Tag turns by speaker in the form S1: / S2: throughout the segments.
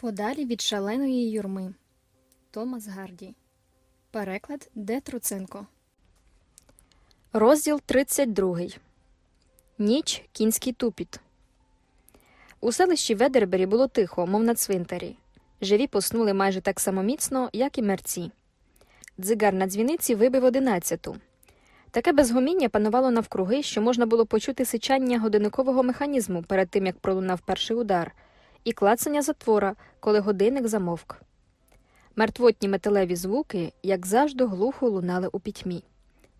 S1: Подалі від шаленої юрми. Томас Гарді. Переклад Д. Труценко. Розділ 32. Ніч кінський тупіт. У селищі Ведербері було тихо, мов на цвинтарі. Живі поснули майже так само міцно, як і мерці. Дзигар на дзвіниці вибив одинадцяту. Таке безгоміння панувало навкруги, що можна було почути сичання годинникового механізму перед тим, як пролунав перший удар, і клацання затвора, коли годинник замовк. Мертвотні металеві звуки, як завжди, глухо лунали у пітьмі,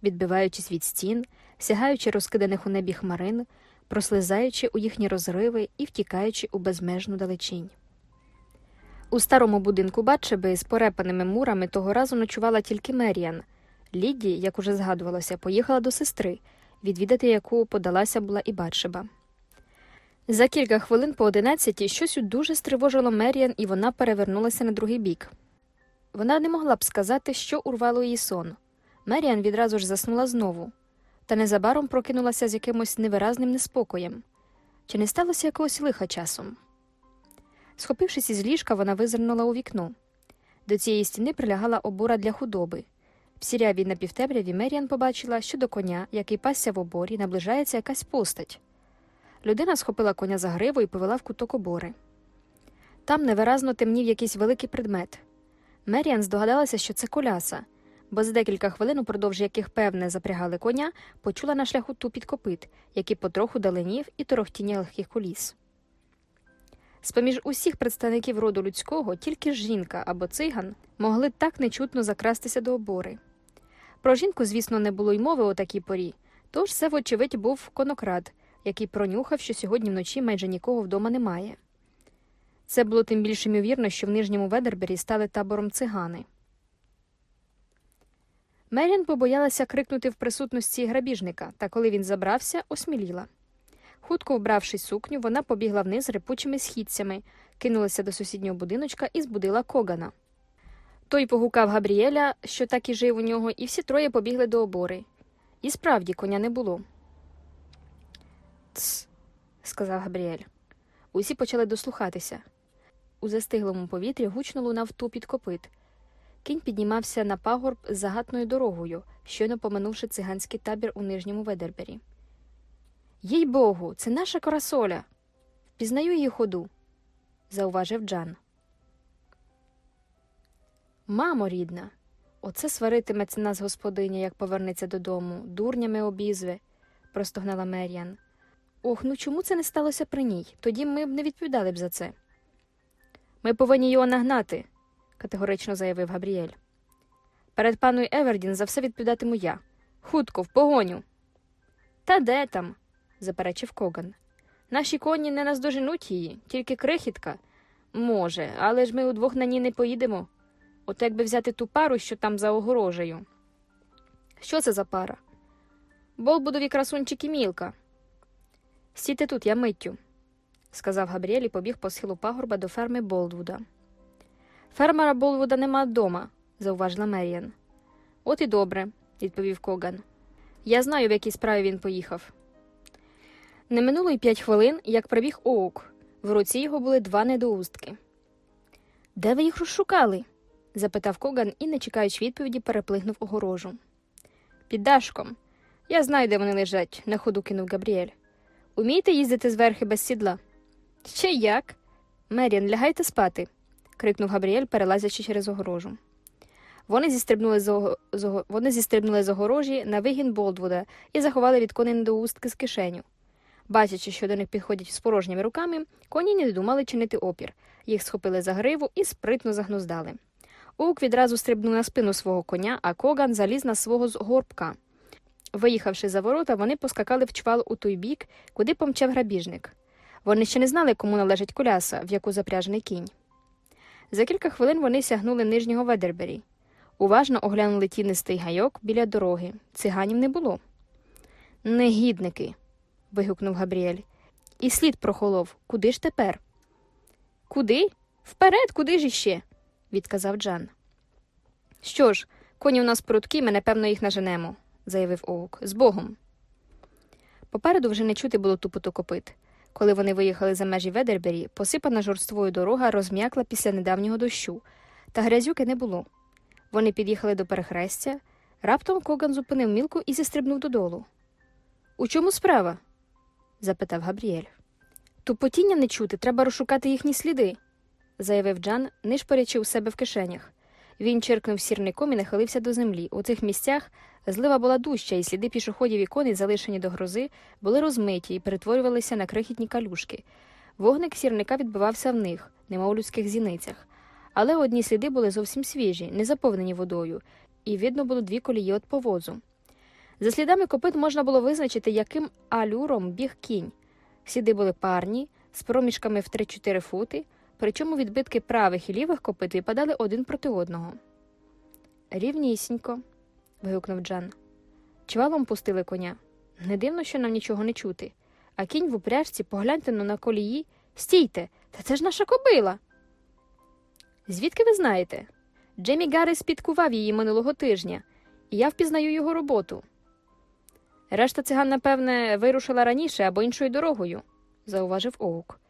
S1: відбиваючись від стін, сягаючи розкиданих у небі хмарин, прослизаючи у їхні розриви і втікаючи у безмежну далечінь. У старому будинку Батшеби з порепаними мурами того разу ночувала тільки Меріан. Лідді, як уже згадувалося, поїхала до сестри, відвідати яку подалася була і Батшеба. За кілька хвилин по одинадцятій щось дуже стривожило Меріан, і вона перевернулася на другий бік. Вона не могла б сказати, що урвало її сон. Меріан відразу ж заснула знову, та незабаром прокинулася з якимось невиразним неспокоєм. Чи не сталося якогось лиха часом? Схопившись із ліжка, вона визирнула у вікно. До цієї стіни прилягала обора для худоби. В сірявій напівтемряві Меріан побачила, що до коня, який пасся в оборі, наближається якась постать. Людина схопила коня за гриву і повела в куток обори. Там невиразно темнів якийсь великий предмет. Меріан здогадалася, що це коляса, бо за декілька хвилин, упродовж яких певне запрягали коня, почула на шляху тупіт копит, який потроху даленів і торохтіння легких коліс. З-поміж усіх представників роду людського тільки жінка або циган могли так нечутно закрастися до обори. Про жінку, звісно, не було й мови о такій порі, тож це, вочевидь, був конокрад, який пронюхав, що сьогодні вночі майже нікого вдома немає. Це було тим більш ймовірно, що в нижньому Ведербері стали табором цигани. Мерін побоялася крикнути в присутності грабіжника, та коли він забрався, осміліла. Хутко вбравши сукню, вона побігла вниз репучими східцями, кинулася до сусіднього будиночка і збудила когана. Той погукав Габріеля, що так і жив у нього, і всі троє побігли до обори. І справді коня не було. Сказав Габріель. Усі почали дослухатися. У застиглому повітрі гучно лунав тупіт копит. Кінь піднімався на пагорб з загатною дорогою, щойно поминувши циганський табір у нижньому Ведербері. Їй богу, це наша корасоля. Впізнаю її ходу, зауважив Джан. Мамо рідна, оце сваритиметься нас господиня, як повернеться додому, дурнями обізве, простогнала Мер'ян. Ох, ну чому це не сталося при ній? Тоді ми б не відповідали б за це. Ми повинні його нагнати, категорично заявив Габріель. Перед паною Евердін за все відповідатиму я. Хутко, в погоню. Та де там? заперечив Коган. Наші коні не наздоженуть її, тільки крихітка. Може, але ж ми удвох на ній не поїдемо. От якби взяти ту пару, що там за огорожею. Що це за пара? Болбудові красунчики мілка. Сійте тут, я миттю, сказав Габріель і побіг по схилу пагорба до ферми Болдвуда. Фермера Болдвуда нема вдома, зауважила Меріан. От і добре, відповів Коган. Я знаю, в якій справі він поїхав. Не минуло й п'ять хвилин, як прибіг Оук. В руці його були два недоустки. Де ви їх розшукали? запитав Коган і, не чекаючи відповіді, переплигнув огорожу. Під дашком. Я знаю, де вони лежать, на ходу кинув Габріель. Умієте їздити зверхи без сідла? Ще як? Меріан, лягайте спати, крикнув Габріель, перелазячи через огорожу. Вони зістрибнули з, ого... з. Вони зістрибнули з огорожі на вигін Болдвуда і заховали від коней недоустки з кишеню. Бачачи, що до них підходять з порожніми руками, коні не думали чинити опір. Їх схопили за гриву і спритно загнуздали. Оук відразу стрибнув на спину свого коня, а Коган заліз на свого з горбка. Виїхавши за ворота, вони поскакали в чвал у той бік, куди помчав грабіжник. Вони ще не знали, кому належить коляса, в яку запряжений кінь. За кілька хвилин вони сягнули нижнього Ведербері. Уважно оглянули тінистий гайок біля дороги. Циганів не було. Негідники. вигукнув Габріель. І слід прохолов. Куди ж тепер? Куди? Вперед, куди ж іще? відказав Джан. Що ж, коні у нас прудкі, ми напевно їх наженемо, заявив Оук. З Богом. Попереду вже не чути було тупоту копит. Коли вони виїхали за межі Ведербері, посипана жорствою дорога розм'якла після недавнього дощу, та грязюки не було. Вони під'їхали до перехрестя. Раптом Коган зупинив мілку і зістрибнув додолу. У чому справа? запитав Габріель. Тупотіння не чути, треба розшукати їхні сліди, заявив Джан, нишпорячи у себе в кишенях. Він черкнув сірником і нахилився до землі. У цих місцях злива була дужча, і сліди пішоходів і коней, залишені до грози, були розмиті і перетворювалися на крихітні калюшки. Вогник сірника відбивався в них, немов у людських зіницях. Але одні сліди були зовсім свіжі, не заповнені водою, і видно було дві колії від повозу. За слідами копит можна було визначити, яким алюром біг кінь. Сліди були парні, з проміжками в 3-4 фути, причому відбитки правих і лівих копит випадали один проти одного. Рівнісінько. вигукнув Джан. Чвалом пустили коня. Не дивно, що нам нічого не чути. А кінь в упряжці, погляньте на колії. Стійте, та це ж наша кобила. Звідки ви знаєте? Джемі Гарріс підкував її минулого тижня, і я впізнаю його роботу. Решта циган, напевне, вирушила раніше або іншою дорогою, зауважив Оук.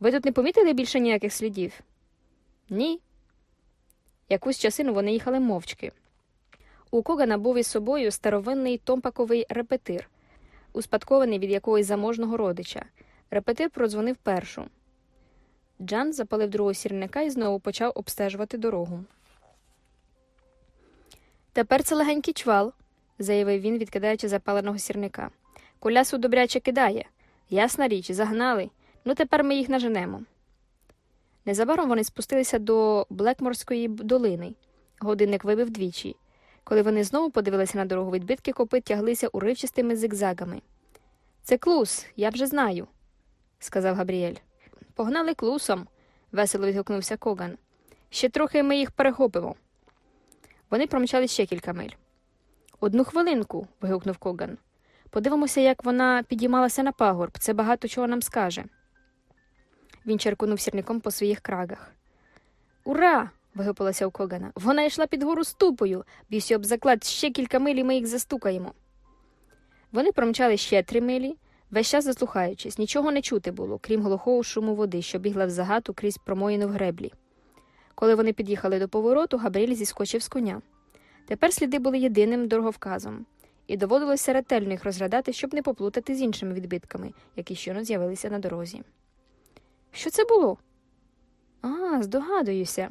S1: Ви тут не помітили більше ніяких слідів? Ні. Якусь часину вони їхали мовчки. У Когана був із собою старовинний томпаковий репетир, успадкований від якогось заможного родича. Репетир продзвонив першу. Джан запалив другого сірника і знову почав обстежувати дорогу. Тепер це легенький чвал, заявив він, відкидаючи запаленого сірника. Кулясу добряче кидає. Ясна річ, загнали. Ну тепер ми їх наженемо. Незабаром вони спустилися до Блекморської долини. Годинник вибив двічі. Коли вони знову подивилися на дорогу, відбитки копит тяглися уривчастими зигзагами. Це клус, я вже знаю, сказав Габріель. Погнали клусом, весело відгукнувся Коган. Ще трохи ми їх перехопимо. Вони промчали ще кілька миль. Одну хвилинку. вигукнув Коган. Подивимося, як вона підіймалася на пагорб. Це багато чого нам скаже. Він черкунув сірником по своїх крагах. Ура! вигупилося у Когана. Вона йшла під гору ступою, б'юся об заклад ще кілька миль і ми їх застукаємо. Вони промчали ще три милі, весь час заслухаючись, нічого не чути було, крім глухого шуму води, що бігла в загату крізь промоїну в греблі. Коли вони під'їхали до повороту, Габріль зіскочив з коня. Тепер сліди були єдиним дороговказом, і доводилося ретельно їх розглядати, щоб не поплутати з іншими відбитками, які щойно з'явилися на дорозі. Що це було? А, здогадуюся,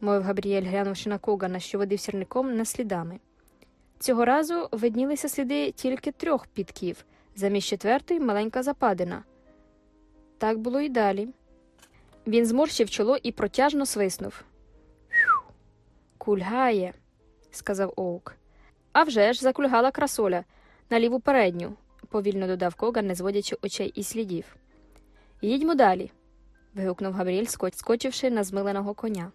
S1: мовив Габріель, глянувши на Когана, що водив сірником на слідами. Цього разу виднілися сліди тільки трьох підків, замість четвертої маленька западина. Так було і далі. Він зморщив чоло і протяжно свиснув. Кульгає, сказав Оук. «А вже ж закульгала красоля на ліву передню, повільно додав Коган, не зводячи очей і слідів. Їдьмо далі. Вигукнув Габріель, скочивши на змиленого коня.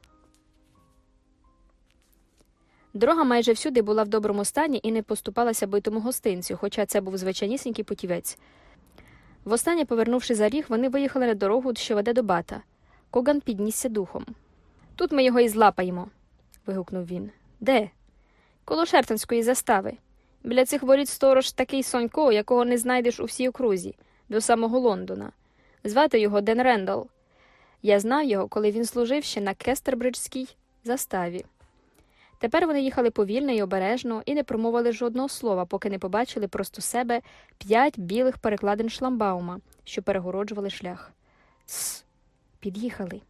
S1: Дорога майже всюди була в доброму стані і не поступалася битому гостинцю, хоча це був звичайнісінький путівець. Востаннє, повернувши за ріг, вони виїхали на дорогу, що веде до бата. Коган піднісся духом. Тут ми його і злапаємо. вигукнув він. Де? Коло Шертинської застави. Біля цих воріт сторож такий сонько, якого не знайдеш у всій окрузі, до самого Лондона. Звати його Ден Рендал. Я знав його, коли він служив ще на Кестербриджській заставі. Тепер вони їхали повільно і обережно і не промовили жодного слова, поки не побачили просто себе п'ять білих перекладин шламбаума, що перегороджували шлях. С, під'їхали,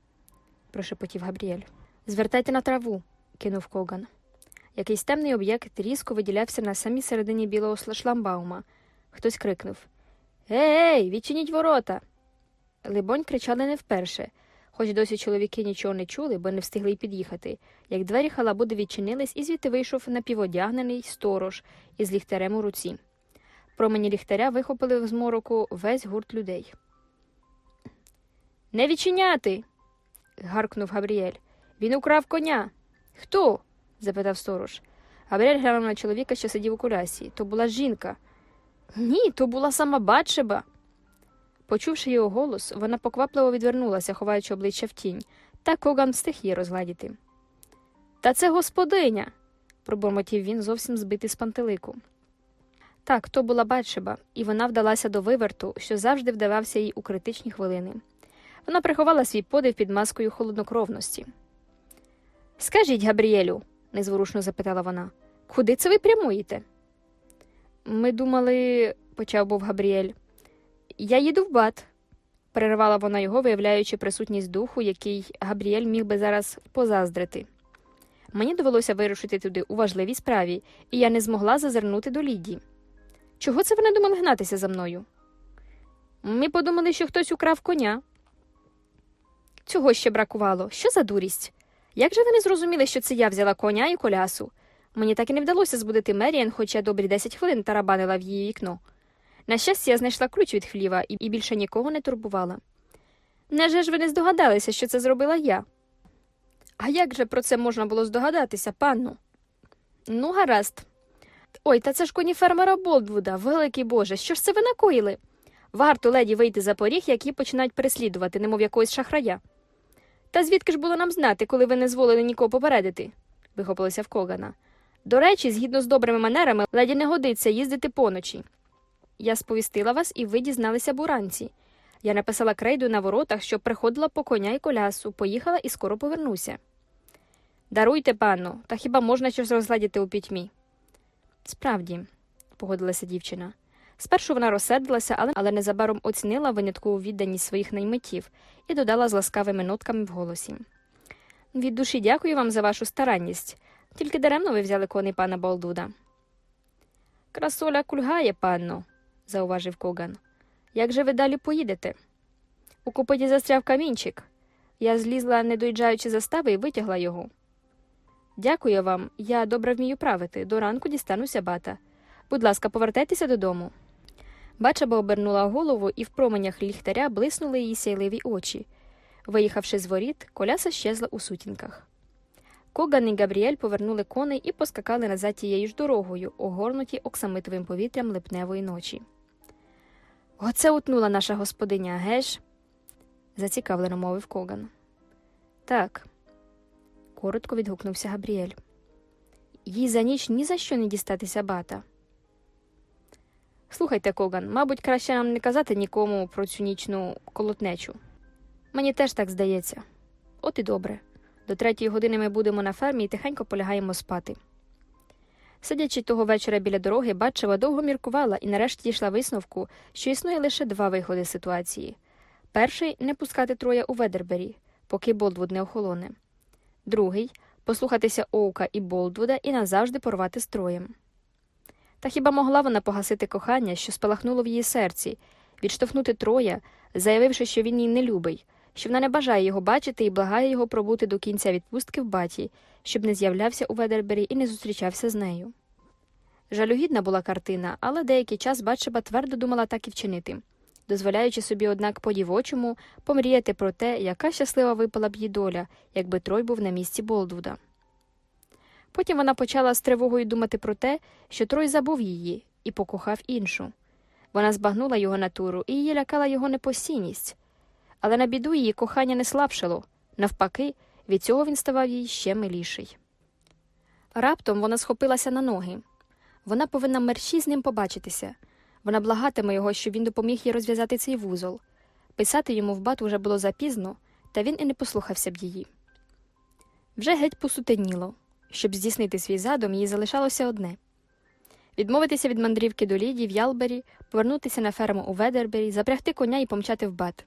S1: прошепотів Габріель. Звертайте на траву, кинув Коган. Якийсь темний об'єкт різко виділявся на самій середині білого шламбаума. Хтось крикнув Ей, відчиніть ворота. Либонь кричали не вперше, хоч досі чоловіки нічого не чули, бо не встигли й під'їхати, як двері халабуди відчинились, і звідти вийшов напіводягнений сторож із ліхтарем у руці. Промені ліхтаря вихопили в змороку весь гурт людей. Не відчиняти. гаркнув Габріель. Він украв коня. Хто? запитав сторож. Габріель глянув на чоловіка, що сидів у кулясі. То була жінка. Ні, то була сама Батшеба. Почувши його голос, вона поквапливо відвернулася, ховаючи обличчя в тінь, та Коган встиг її розгладіти. Та це господиня, пробормотів він, зовсім збитий з пантелику. Так, то була Батшеба, і вона вдалася до виверту, що завжди вдавався їй у критичні хвилини. Вона приховала свій подив під маскою холоднокровності. Скажіть, Габріелю, незворушно запитала вона, куди це ви прямуєте? Ми думали, почав був Габріель. Я їду в бат, перервала вона його, виявляючи присутність духу, який Габріель міг би зараз позаздрити. Мені довелося вирушити туди у важливій справі, і я не змогла зазирнути до Ліді. Чого це ви не думали гнатися за мною? Ми подумали, що хтось украв коня. Цього ще бракувало. Що за дурість? Як же ви не зрозуміли, що це я взяла коня і колясу? Мені так і не вдалося збудити Меріан, хоча добрі 10 хвилин тарабанила в її вікно. На щастя, я знайшла ключ від хліва і, більше нікого не турбувала. Неже ж ви не здогадалися, що це зробила я? А як же про це можна було здогадатися, панну? Ну, гаразд. Ой, та це ж коні фермера Болдвуда, великий Боже, що ж це ви накоїли? Варто леді вийти за поріг, які починають переслідувати, немов якогось шахрая. Та звідки ж було нам знати, коли ви не зволили нікого попередити? вихопилося в Когана. До речі, згідно з добрими манерами, леді не годиться їздити поночі. Я сповістила вас, і ви дізналися б уранці. Я написала крейду на воротах, щоб приходила по коня і колясу, поїхала і скоро повернуся. Даруйте, пану, та хіба можна щось розгладіти у пітьмі? Справді, погодилася дівчина. Спершу вона розсердилася, але, але незабаром оцінила виняткову відданість своїх наймитів і додала з ласкавими нотками в голосі. Від душі дякую вам за вашу старанність, тільки даремно ви взяли коней пана Болдуда. Красоля кульгає, панно, зауважив Коган. Як же ви далі поїдете? У копиті застряв камінчик. Я злізла, не доїжджаючи застави, і витягла його. Дякую вам, я добре вмію правити. До ранку дістануся бата. Будь ласка, повертайтеся додому. Бачаба обернула голову, і в променях ліхтаря блиснули її сяйливі очі. Виїхавши з воріт, коляса щезла у сутінках. Коган і Габріель повернули коней і поскакали назад тією ж дорогою, огорнуті оксамитовим повітрям липневої ночі. Оце утнула наша господиня, геш? зацікавлено мовив Коган. Так, коротко відгукнувся Габріель. Їй за ніч ні за що не дістатися бата. Слухайте, Коган, мабуть, краще нам не казати нікому про цю нічну колотнечу. Мені теж так здається. От і добре. До третьої години ми будемо на фермі і тихенько полягаємо спати. Сидячи того вечора біля дороги, Батчева довго міркувала і нарешті дійшла висновку, що існує лише два виходи ситуації перший не пускати троє у Ведербері, поки Болдвуд не охолоне, другий послухатися Оука і Болдвуда і назавжди порвати з троєм. Та хіба могла вона погасити кохання, що спалахнуло в її серці, відштовхнути троя, заявивши, що він її не любить, що вона не бажає його бачити і благає його пробути до кінця відпустки в баті, щоб не з'являвся у Ведербері і не зустрічався з нею. Жалюгідна була картина, але деякий час Батшеба твердо думала так і вчинити, дозволяючи собі, однак, по дівочому помріяти про те, яка щаслива випала б їй доля, якби Трой був на місці Болдвуда. Потім вона почала з тривогою думати про те, що Трой забув її і покохав іншу. Вона збагнула його натуру і її лякала його непостійність. Але на біду її кохання не слабшало навпаки, від цього він ставав їй ще миліший. Раптом вона схопилася на ноги. Вона повинна мерщій з ним побачитися. Вона благатиме його, щоб він допоміг їй розв'язати цей вузол. Писати йому в бат уже було запізно, та він і не послухався б її. Вже геть посутеніло. Щоб здійснити свій задум, їй залишалося одне відмовитися від мандрівки до Ліді в Ялбері, повернутися на ферму у Ведербері, запрягти коня і помчати в бат.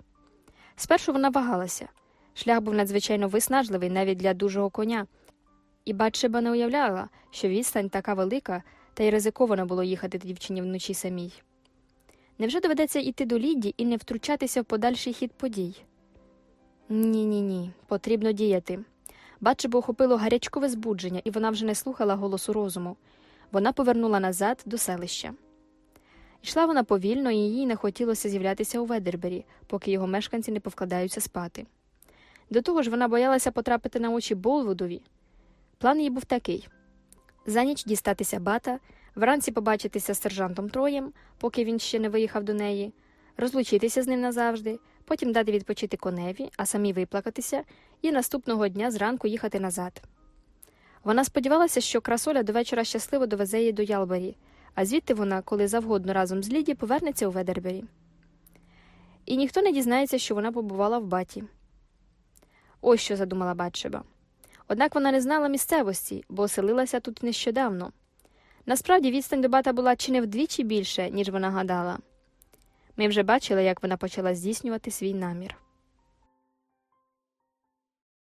S1: Спершу вона вагалася. Шлях був надзвичайно виснажливий навіть для дужого коня, і Батшеба не уявляла, що відстань така велика, та й ризиковано було їхати дівчині вночі самій. Невже доведеться йти до Ліді і не втручатися в подальший хід подій? Ні, ні, ні, потрібно діяти. Батшебу охопило гарячкове збудження, і вона вже не слухала голосу розуму. Вона повернула назад до селища. Йшла вона повільно, і їй не хотілося з'являтися у Ведербері, поки його мешканці не повкладаються спати. До того ж, вона боялася потрапити на очі Болвудові. План її був такий за ніч дістатися бата, вранці побачитися з сержантом Троєм, поки він ще не виїхав до неї, розлучитися з ним назавжди, потім дати відпочити коневі, а самі виплакатися, і наступного дня зранку їхати назад. Вона сподівалася, що красоля до вечора щасливо довезе її до Ялбері, а звідти вона, коли завгодно разом з Ліді, повернеться у Ведербері. І ніхто не дізнається, що вона побувала в баті. Ось що задумала Батшеба. Однак вона не знала місцевості, бо оселилася тут нещодавно. Насправді відстань до бата була чи не вдвічі більше, ніж вона гадала. Ми вже бачили, як вона почала здійснювати свій намір.